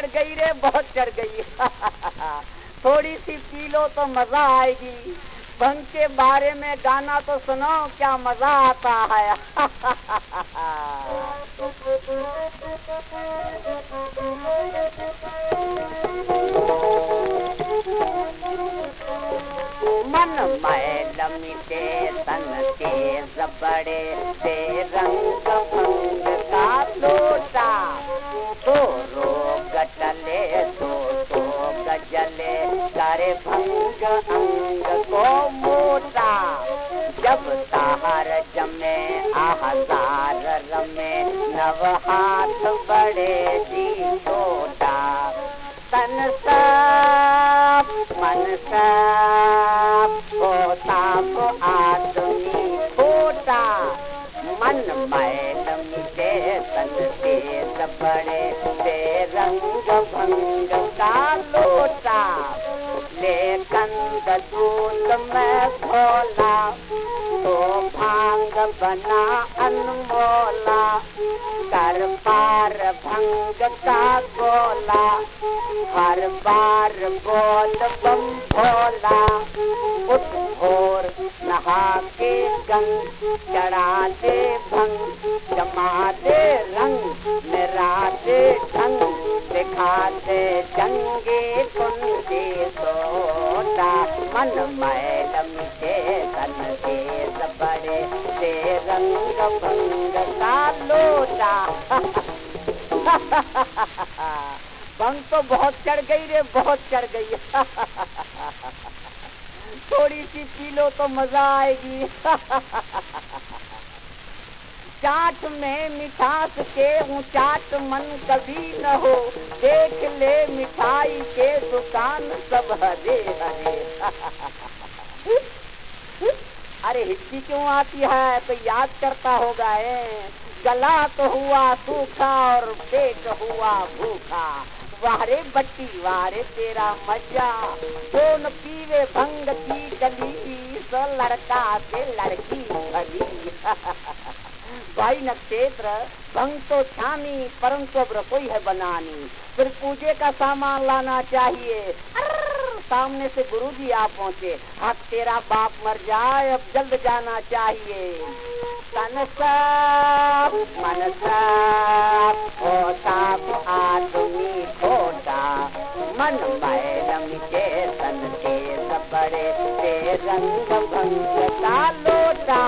चढ़ गई रे, बहुत चढ़ गई। थोड़ी सी पी लो तो मज़ा आएगी। भंग के बारे में गाना तो सुनो, क्या मज़ा आता है। मन मैल मिटे तन तेज बड़े से रंग का लोटा। भंग अंग को मोटा जब तार जमे आहार रमे नव हाथ बड़े दी छोटा तन साफ़ मन होता को आदमी छोटा मन मैल मिटे तन तेज बड़े दूध में खोला तो भांग बना अनमोला कर पार भंग का गोला हर बार बोल बम भोला उठ भोर नहा के गंग चढ़ा दे भंग जमा दे मन मैल मिटे तन तेज बड़े से रंग भंग का लोटा भंग तो बहुत चढ़ गई रे बहुत चढ़ गई थोड़ी सी पी लो तो मज़ा आएगी चाट में मिठास के ऊंचाट मन कभी न हो। देख ले मिठाई के दुकान सब हरे हरे। अरे हिच्ची क्यों आती है? तो याद करता होगा है गला तो हुआ सूखा और पेट हुआ भूखा। वारे बट्टी वारे तेरा मज़ा। कौन पीवे भंग की गली सो लड़का से लड़की भली भाई नक्षेत्र भंग तो छानी परंतु अब रसोई है बनानी। फिर पूजे का सामान लाना चाहिए। सामने से गुरुजी आ पहुँचे। हाँ तेरा बाप मर जाए, अब जल्द जाना चाहिए। तन साफ़ मन साफ़ होता तो आदमी खोटा मन तन के बड़े ते रंग भंग का लोटा।